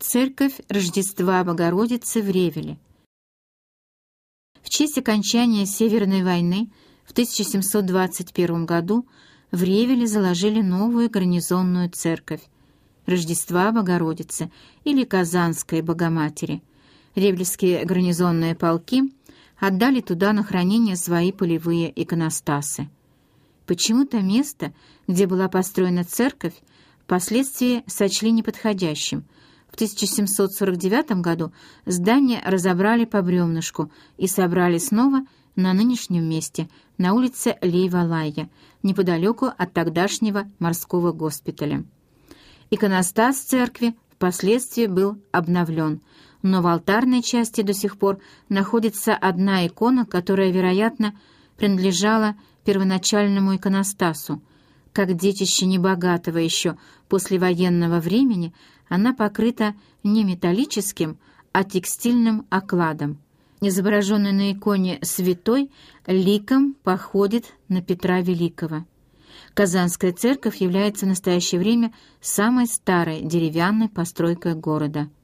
Церковь Рождества Богородицы в Ревеле. В честь окончания Северной войны в 1721 году в Ревеле заложили новую гарнизонную церковь Рождества Богородицы или Казанской Богоматери. Ревельские гарнизонные полки отдали туда на хранение свои полевые иконостасы. Почему-то место, где была построена церковь, впоследствии сочли неподходящим – 1749 году здание разобрали по бревнышку и собрали снова на нынешнем месте, на улице Лейвалая, неподалеку от тогдашнего морского госпиталя. Иконостас церкви впоследствии был обновлен, но в алтарной части до сих пор находится одна икона, которая, вероятно, принадлежала первоначальному иконостасу. Как детище небогатого еще послевоенного времени, она покрыта не металлическим, а текстильным окладом. Изображенный на иконе святой ликом походит на Петра Великого. Казанская церковь является в настоящее время самой старой деревянной постройкой города –